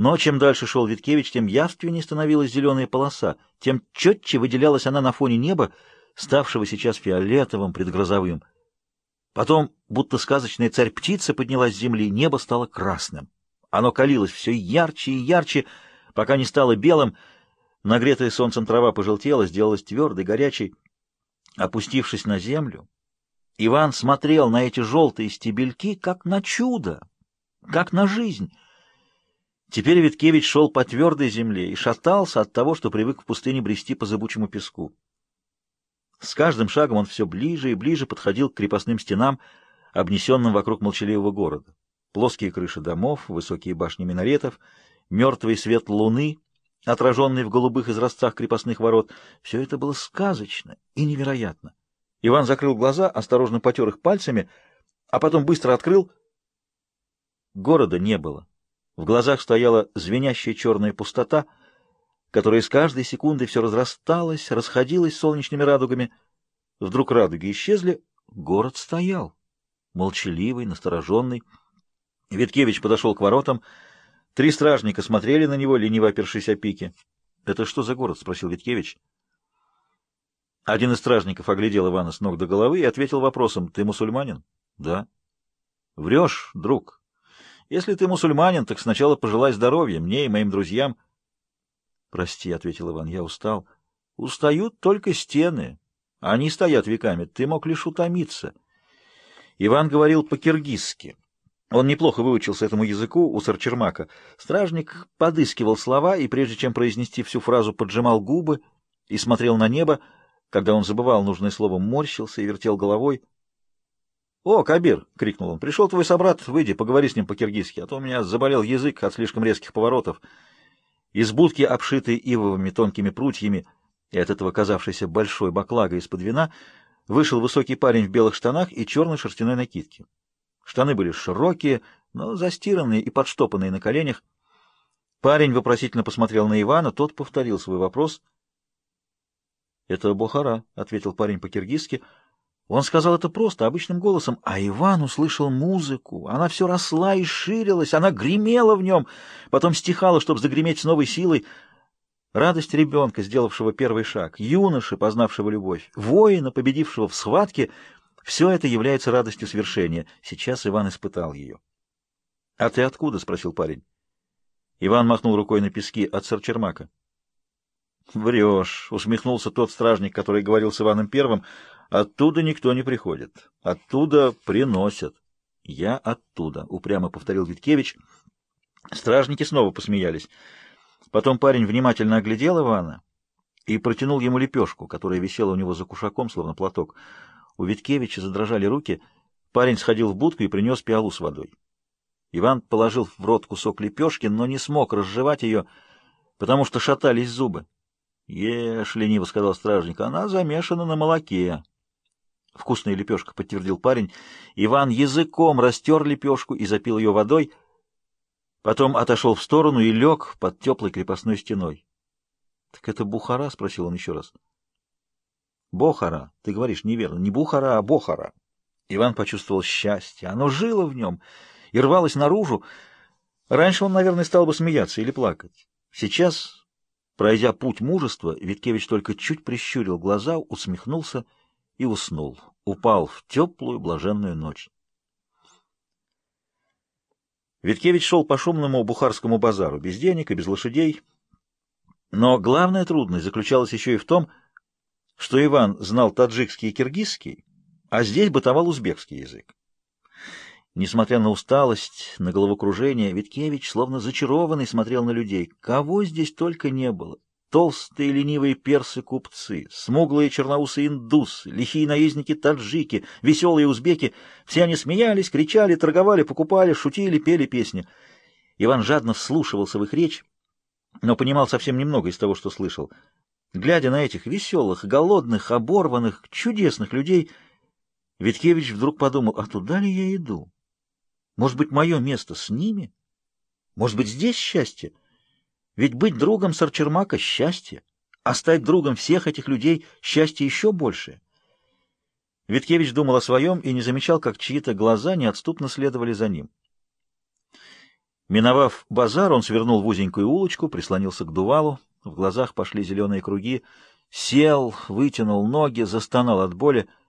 Но чем дальше шел Виткевич, тем явственнее становилась зеленая полоса, тем четче выделялась она на фоне неба, ставшего сейчас фиолетовым, предгрозовым. Потом, будто сказочная царь-птица поднялась с земли, небо стало красным. Оно калилось все ярче и ярче, пока не стало белым. Нагретая солнцем трава пожелтела, сделалась твердой, горячей. Опустившись на землю, Иван смотрел на эти желтые стебельки, как на чудо, как на жизнь — Теперь Виткевич шел по твердой земле и шатался от того, что привык в пустыне брести по зыбучему песку. С каждым шагом он все ближе и ближе подходил к крепостным стенам, обнесенным вокруг молчаливого города. Плоские крыши домов, высокие башни минаретов, мертвый свет луны, отраженный в голубых изразцах крепостных ворот — все это было сказочно и невероятно. Иван закрыл глаза, осторожно потер их пальцами, а потом быстро открыл. Города не было. В глазах стояла звенящая черная пустота, которая с каждой секунды все разрасталась, расходилась солнечными радугами. Вдруг радуги исчезли, город стоял, молчаливый, настороженный. Виткевич подошел к воротам. Три стражника смотрели на него, лениво опершись о пике. — Это что за город? — спросил Виткевич. Один из стражников оглядел Ивана с ног до головы и ответил вопросом. — Ты мусульманин? — Да. — Врешь, друг, если ты мусульманин, так сначала пожелай здоровья мне и моим друзьям. — Прости, — ответил Иван, — я устал. — Устают только стены. Они стоят веками. Ты мог лишь утомиться. Иван говорил по-киргизски. Он неплохо выучился этому языку у Сарчермака. Стражник подыскивал слова и, прежде чем произнести всю фразу, поджимал губы и смотрел на небо. Когда он забывал нужное слово, морщился и вертел головой — «О, Кабир!» — крикнул он. «Пришел твой собрат, выйди, поговори с ним по-киргизски, а то у меня заболел язык от слишком резких поворотов». Из будки, обшитой ивовыми тонкими прутьями и от этого казавшейся большой баклагой из-под вина, вышел высокий парень в белых штанах и черной шерстяной накидке. Штаны были широкие, но застиранные и подштопанные на коленях. Парень вопросительно посмотрел на Ивана, тот повторил свой вопрос. — Это Бухара, — ответил парень по-киргизски, — он сказал это просто, обычным голосом, а Иван услышал музыку. Она все росла и ширилась, она гремела в нем, потом стихала, чтобы загреметь с новой силой. Радость ребенка, сделавшего первый шаг, юноши, познавшего любовь, воина, победившего в схватке — все это является радостью свершения. Сейчас Иван испытал ее. — А ты откуда? — спросил парень. Иван махнул рукой на пески от Сарчермака. — Врешь, — усмехнулся тот стражник, который говорил с Иваном Первым, Оттуда никто не приходит. Оттуда приносят. Я оттуда, упрямо повторил Виткевич. Стражники снова посмеялись. Потом парень внимательно оглядел Ивана и протянул ему лепешку, которая висела у него за кушаком, словно платок. У Виткевича задрожали руки. Парень сходил в будку и принес пиалу с водой. Иван положил в рот кусок лепешки, но не смог разжевать ее, потому что шатались зубы. — Ешь, — лениво сказал стражник, — она замешана на молоке. Вкусная лепешка, подтвердил парень. Иван языком растер лепешку и запил ее водой, потом отошел в сторону и лег под теплой крепостной стеной. — Так это Бухара? — спросил он еще раз. — Бохара. Ты говоришь неверно. Не Бухара, а Бохара. Иван почувствовал счастье. Оно жило в нем и рвалось наружу. Раньше он, наверное, стал бы смеяться или плакать. Сейчас, пройдя путь мужества, Виткевич только чуть прищурил глаза, усмехнулся — и уснул, упал в теплую блаженную ночь. Виткевич шел по шумному бухарскому базару, без денег и без лошадей. Но главная трудность заключалась еще и в том, что Иван знал таджикский и киргизский, а здесь бытовал узбекский язык. Несмотря на усталость, на головокружение, Виткевич, словно зачарованный, смотрел на людей. Кого здесь только не было! толстые ленивые персы-купцы, смуглые черноусы индус, лихие наездники таджики, веселые узбеки. Все они смеялись, кричали, торговали, покупали, шутили, пели песни. Иван жадно вслушивался в их речь, но понимал совсем немного из того, что слышал. Глядя на этих веселых, голодных, оборванных, чудесных людей, Виткевич вдруг подумал, а туда ли я иду? Может быть, мое место с ними? Может быть, здесь счастье? Ведь быть другом Сарчермака — счастье, а стать другом всех этих людей — счастье еще больше. Виткевич думал о своем и не замечал, как чьи-то глаза неотступно следовали за ним. Миновав базар, он свернул в узенькую улочку, прислонился к дувалу, в глазах пошли зеленые круги, сел, вытянул ноги, застонал от боли —